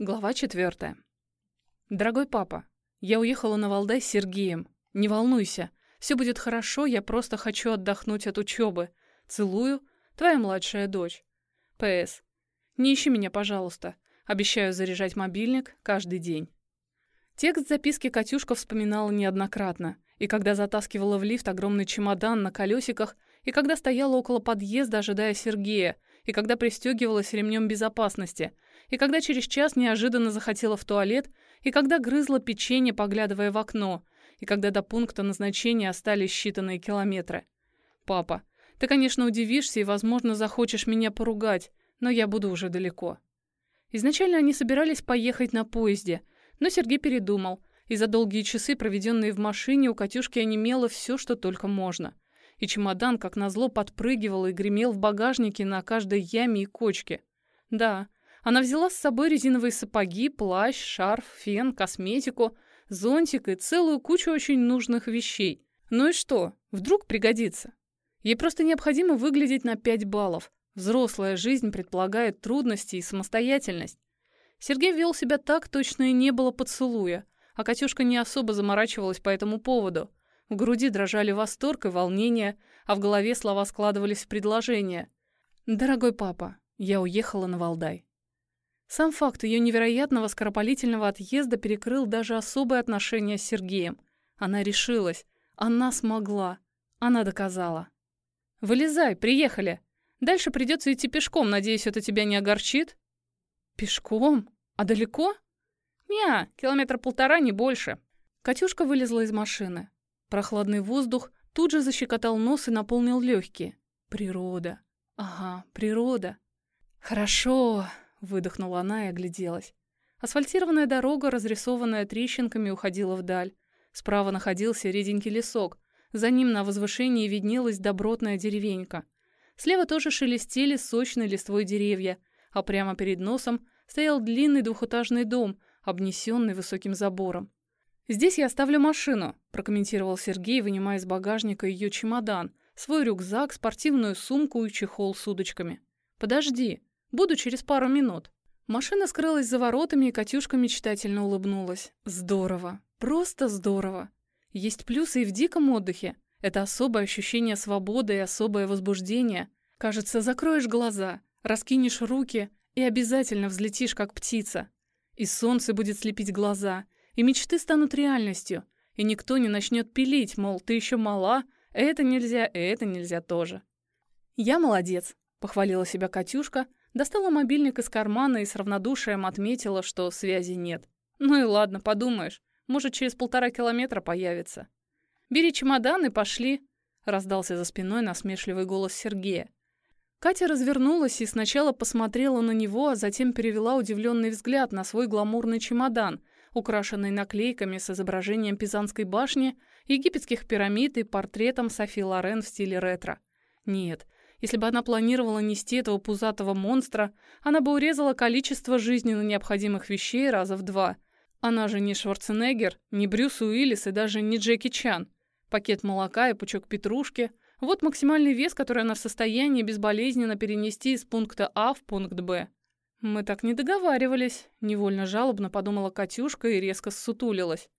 Глава четвертая. Дорогой папа, я уехала на Валдай с Сергеем. Не волнуйся, все будет хорошо, я просто хочу отдохнуть от учебы. Целую, твоя младшая дочь. П.С. Не ищи меня, пожалуйста. Обещаю заряжать мобильник каждый день. Текст записки Катюшка вспоминала неоднократно. И когда затаскивала в лифт огромный чемодан на колесиках, и когда стояла около подъезда, ожидая Сергея, и когда пристегивалась ремнем безопасности – и когда через час неожиданно захотела в туалет, и когда грызла печенье, поглядывая в окно, и когда до пункта назначения остались считанные километры. «Папа, ты, конечно, удивишься и, возможно, захочешь меня поругать, но я буду уже далеко». Изначально они собирались поехать на поезде, но Сергей передумал, и за долгие часы, проведенные в машине, у Катюшки онемело все, что только можно. И чемодан, как назло, подпрыгивал и гремел в багажнике на каждой яме и кочке. Да, она взяла с собой резиновые сапоги, плащ, шарф, фен, косметику, зонтик и целую кучу очень нужных вещей. Ну и что? Вдруг пригодится. Ей просто необходимо выглядеть на 5 баллов. Взрослая жизнь предполагает трудности и самостоятельность. Сергей вел себя так, точно и не было поцелуя, а Катюшка не особо заморачивалась по этому поводу. В груди дрожали восторг и волнение, а в голове слова складывались в предложение. «Дорогой папа, я уехала на Валдай». Сам факт ее невероятного скоропалительного отъезда перекрыл даже особые отношения с Сергеем. Она решилась. Она смогла. Она доказала. «Вылезай, приехали. Дальше придется идти пешком, надеюсь, это тебя не огорчит?» «Пешком? А далеко?» «Не, километр полтора, не больше». Катюшка вылезла из машины. Прохладный воздух тут же защекотал нос и наполнил легкие. Природа. Ага, природа. «Хорошо», Выдохнула она и огляделась. Асфальтированная дорога, разрисованная трещинками, уходила вдаль. Справа находился реденький лесок. За ним на возвышении виднелась добротная деревенька. Слева тоже шелестели сочной листвой деревья, а прямо перед носом стоял длинный двухэтажный дом, обнесенный высоким забором. «Здесь я оставлю машину», – прокомментировал Сергей, вынимая из багажника ее чемодан, свой рюкзак, спортивную сумку и чехол с удочками. «Подожди», Буду через пару минут». Машина скрылась за воротами, и Катюшка мечтательно улыбнулась. «Здорово. Просто здорово. Есть плюсы и в диком отдыхе. Это особое ощущение свободы и особое возбуждение. Кажется, закроешь глаза, раскинешь руки и обязательно взлетишь, как птица. И солнце будет слепить глаза, и мечты станут реальностью, и никто не начнет пилить, мол, ты еще мала, это нельзя, это нельзя тоже. «Я молодец», — похвалила себя Катюшка, — Достала мобильник из кармана и с равнодушием отметила, что связи нет. Ну и ладно, подумаешь, может, через полтора километра появится. «Бери чемодан и пошли», — раздался за спиной насмешливый голос Сергея. Катя развернулась и сначала посмотрела на него, а затем перевела удивленный взгляд на свой гламурный чемодан, украшенный наклейками с изображением Пизанской башни, египетских пирамид и портретом Софи Лорен в стиле ретро. Нет, если бы она планировала нести этого пузатого монстра, она бы урезала количество жизненно необходимых вещей раза в два. Она же не Шварценеггер, не Брюс Уиллис и даже не Джеки Чан. Пакет молока и пучок петрушки – вот максимальный вес, который она в состоянии безболезненно перенести из пункта А в пункт Б. «Мы так не договаривались», — невольно жалобно подумала Катюшка и резко ссутулилась.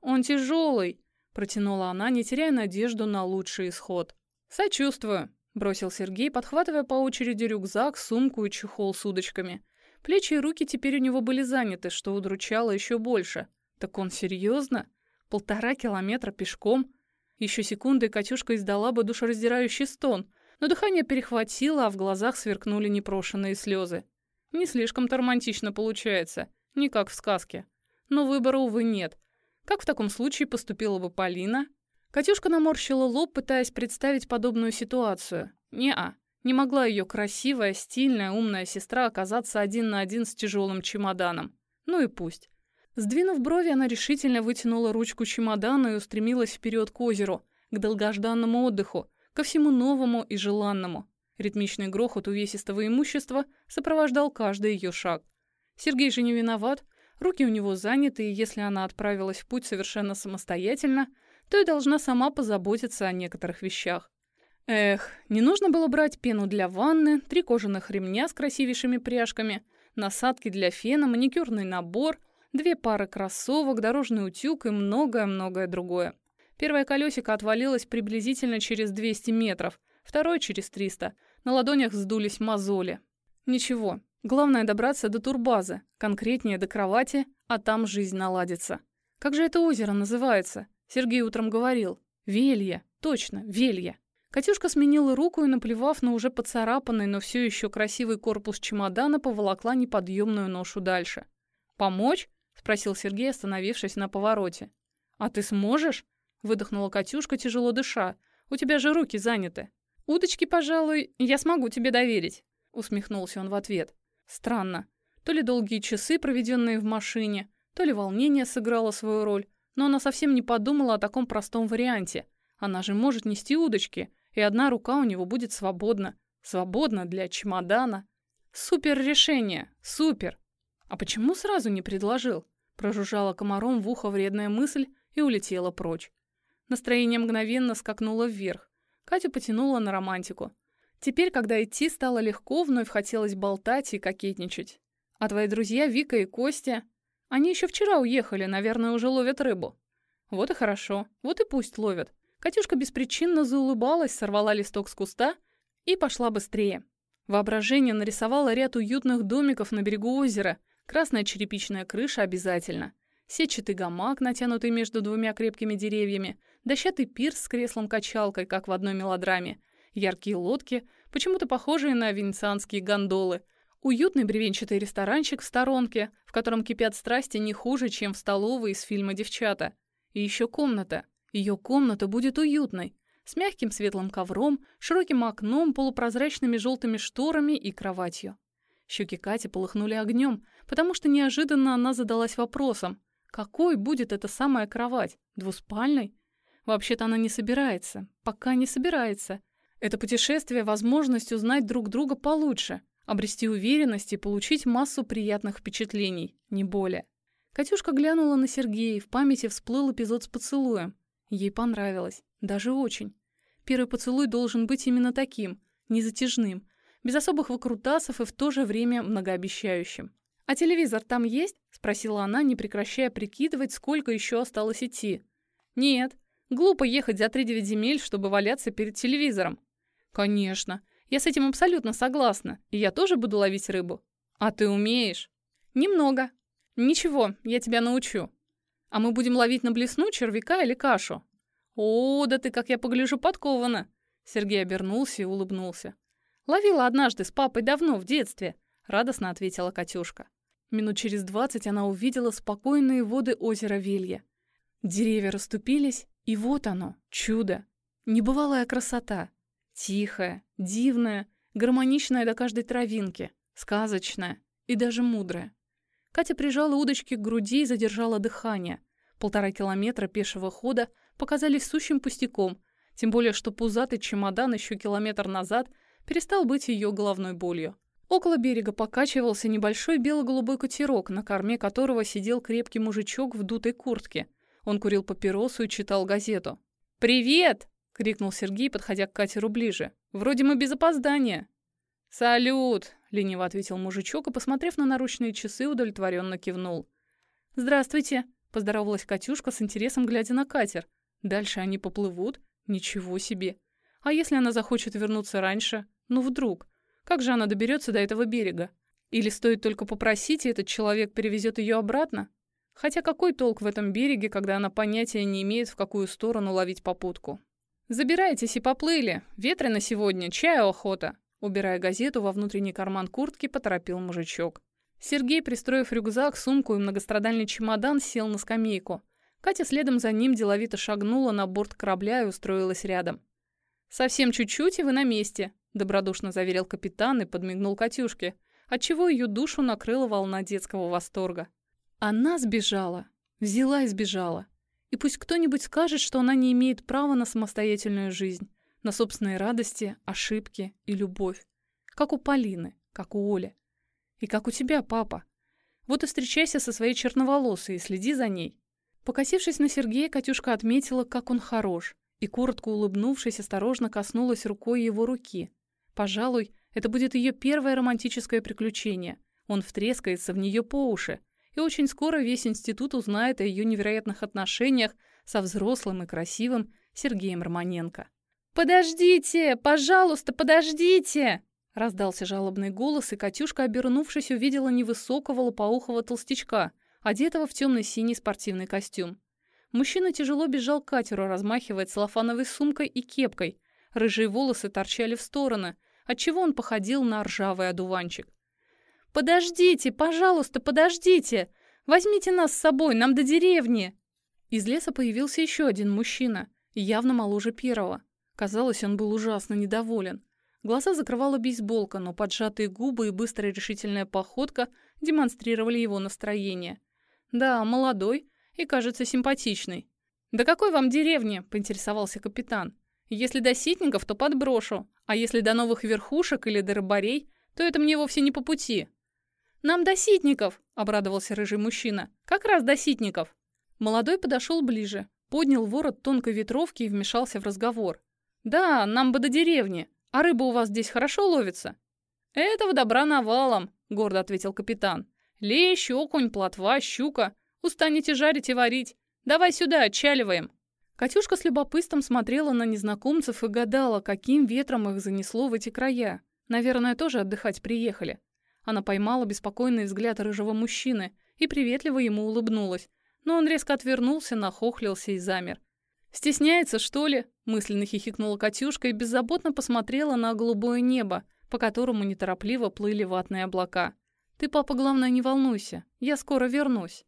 «Он тяжелый», — протянула она, не теряя надежду на лучший исход. «Сочувствую», Бросил Сергей, подхватывая по очереди рюкзак, сумку и чехол с удочками. Плечи и руки теперь у него были заняты, что удручало еще больше. Так он серьезно? Полтора километра пешком? Еще секунды Катюшка издала бы душераздирающий стон, но дыхание перехватило, а в глазах сверкнули непрошенные слезы. Не слишком-то романтично получается, не как в сказке. Но выбора, увы, нет. Как в таком случае поступила бы Полина? Катюшка наморщила лоб, пытаясь представить подобную ситуацию. Не-а. Не могла ее красивая, стильная, умная сестра оказаться один на один с тяжелым чемоданом. Ну и пусть. Сдвинув брови, она решительно вытянула ручку чемодана и устремилась вперед к озеру, к долгожданному отдыху, ко всему новому и желанному. Ритмичный грохот увесистого имущества сопровождал каждый ее шаг. Сергей же не виноват, руки у него заняты, и если она отправилась в путь совершенно самостоятельно, то и должна сама позаботиться о некоторых вещах. Эх, не нужно было брать пену для ванны, три кожаных ремня с красивейшими пряжками, насадки для фена, маникюрный набор, две пары кроссовок, дорожный утюг и многое-многое другое. Первое колесико отвалилось приблизительно через 200 метров, второе через 300. На ладонях сдулись мозоли. Ничего, главное добраться до турбазы, конкретнее до кровати, а там жизнь наладится. Как же это озеро называется? Сергей утром говорил. Велье. Точно, Велье. Катюшка сменила руку и, наплевав на уже поцарапанный, но все еще красивый корпус чемодана, поволокла неподъемную ношу дальше. «Помочь?» — спросил Сергей, остановившись на повороте. «А ты сможешь?» — выдохнула Катюшка, тяжело дыша. «У тебя же руки заняты». «Удочки, пожалуй, я смогу тебе доверить», — усмехнулся он в ответ. Странно. То ли долгие часы, проведенные в машине, то ли волнение сыграло свою роль, но она совсем не подумала о таком простом варианте. Она же может нести удочки, и одна рука у него будет свободна. Свободна для чемодана. Супер решение! Супер! А почему сразу не предложил? Прожужжала комаром в ухо вредная мысль и улетела прочь. Настроение мгновенно скакнуло вверх. Катя потянула на романтику. Теперь, когда идти стало легко, вновь хотелось болтать и кокетничать. А твои друзья Вика и Костя... Они еще вчера уехали, наверное, уже ловят рыбу. Вот и хорошо, вот и пусть ловят. Катюшка беспричинно заулыбалась, сорвала листок с куста и пошла быстрее. Воображение нарисовало ряд уютных домиков на берегу озера, красная черепичная крыша обязательно, сетчатый гамак, натянутый между двумя крепкими деревьями, дощатый пирс с креслом-качалкой, как в одной мелодраме, яркие лодки, почему-то похожие на венецианские гондолы, уютный бревенчатый ресторанчик в сторонке, в котором кипят страсти не хуже, чем в столовой из фильма «Девчата». И еще комната. Ее комната будет уютной, с мягким светлым ковром, широким окном, полупрозрачными желтыми шторами и кроватью. Щеки Кати полыхнули огнем, потому что неожиданно она задалась вопросом, какой будет эта самая кровать, двуспальной Вообще-то она не собирается, пока не собирается. Это путешествие – возможность узнать друг друга получше, обрести уверенность и получить массу приятных впечатлений, не более. Катюшка глянула на Сергея, в памяти всплыл эпизод с поцелуем. Ей понравилось, даже очень. Первый поцелуй должен быть именно таким, незатяжным, без особых выкрутасов и в то же время многообещающим. «А телевизор там есть?» – спросила она, не прекращая прикидывать, сколько еще осталось идти. «Нет», Глупо ехать за три девять земель, чтобы валяться перед телевизором. Конечно. Я с этим абсолютно согласна. И я тоже буду ловить рыбу. А ты умеешь? Немного. Ничего, я тебя научу. А мы будем ловить на блесну, червяка или кашу? О, да ты, как я погляжу, подкована. Сергей обернулся и улыбнулся. Ловила однажды с папой давно, в детстве. Радостно ответила Катюшка. Минут через двадцать она увидела спокойные воды озера Вилья. Деревья расступились, и вот оно, чудо. Небывалая красота. Тихая, дивная, гармоничная до каждой травинки, сказочная и даже мудрая. Катя прижала удочки к груди и задержала дыхание. Полтора километра пешего хода показались сущим пустяком, тем более что пузатый чемодан еще километр назад перестал быть ее головной болью. Около берега покачивался небольшой бело-голубой катерок, на корме которого сидел крепкий мужичок в дутой куртке – он курил папиросу и читал газету. «Привет!» — крикнул Сергей, подходя к катеру ближе. «Вроде мы без опоздания». «Салют!» — лениво ответил мужичок и, посмотрев на наручные часы, удовлетворенно кивнул. «Здравствуйте!» — поздоровалась Катюшка с интересом, глядя на катер. «Дальше они поплывут? Ничего себе! А если она захочет вернуться раньше? Ну вдруг? Как же она доберется до этого берега? Или стоит только попросить, и этот человек перевезет ее обратно? Хотя какой толк в этом береге, когда она понятия не имеет, в какую сторону ловить попутку? «Забирайтесь и поплыли. Ветрено сегодня, чаю охота!» Убирая газету во внутренний карман куртки, поторопил мужичок. Сергей, пристроив рюкзак, сумку и многострадальный чемодан, сел на скамейку. Катя следом за ним деловито шагнула на борт корабля и устроилась рядом. «Совсем чуть-чуть, и вы на месте», — добродушно заверил капитан и подмигнул Катюшке, отчего ее душу накрыла волна детского восторга. Она сбежала, взяла и сбежала. И пусть кто-нибудь скажет, что она не имеет права на самостоятельную жизнь, на собственные радости, ошибки и любовь. Как у Полины, как у Оли. И как у тебя, папа. Вот и встречайся со своей черноволосой и следи за ней. Покосившись на Сергея, Катюшка отметила, как он хорош, и, коротко улыбнувшись, осторожно коснулась рукой его руки. Пожалуй, это будет ее первое романтическое приключение. Он втрескается в нее по уши, и очень скоро весь институт узнает о ее невероятных отношениях со взрослым и красивым Сергеем Романенко. «Подождите! Пожалуйста, подождите!» Раздался жалобный голос, и Катюшка, обернувшись, увидела невысокого лопоухого толстячка, одетого в темно-синий спортивный костюм. Мужчина тяжело бежал к катеру, размахивая целлофановой сумкой и кепкой. Рыжие волосы торчали в стороны, отчего он походил на ржавый одуванчик. «Подождите, пожалуйста, подождите! Возьмите нас с собой, нам до деревни!» Из леса появился еще один мужчина, явно моложе первого. Казалось, он был ужасно недоволен. Глаза закрывала бейсболка, но поджатые губы и быстрая решительная походка демонстрировали его настроение. Да, молодой и, кажется, симпатичный. «Да какой вам деревни?» – поинтересовался капитан. «Если до ситников, то подброшу, а если до новых верхушек или до рыбарей, то это мне вовсе не по пути». «Нам до ситников!» – обрадовался рыжий мужчина. «Как раз до ситников!» Молодой подошел ближе, поднял ворот тонкой ветровки и вмешался в разговор. «Да, нам бы до деревни. «А рыба у вас здесь хорошо ловится?» «Этого добра навалом», — гордо ответил капитан. «Лещ, окунь, плотва, щука. Устанете жарить и варить. Давай сюда, отчаливаем». Катюшка с любопытством смотрела на незнакомцев и гадала, каким ветром их занесло в эти края. Наверное, тоже отдыхать приехали. Она поймала беспокойный взгляд рыжего мужчины и приветливо ему улыбнулась, но он резко отвернулся, нахохлился и замер. «Стесняется, что ли?» — мысленно хихикнула Катюшка и беззаботно посмотрела на голубое небо, по которому неторопливо плыли ватные облака. «Ты, папа, главное, не волнуйся. Я скоро вернусь».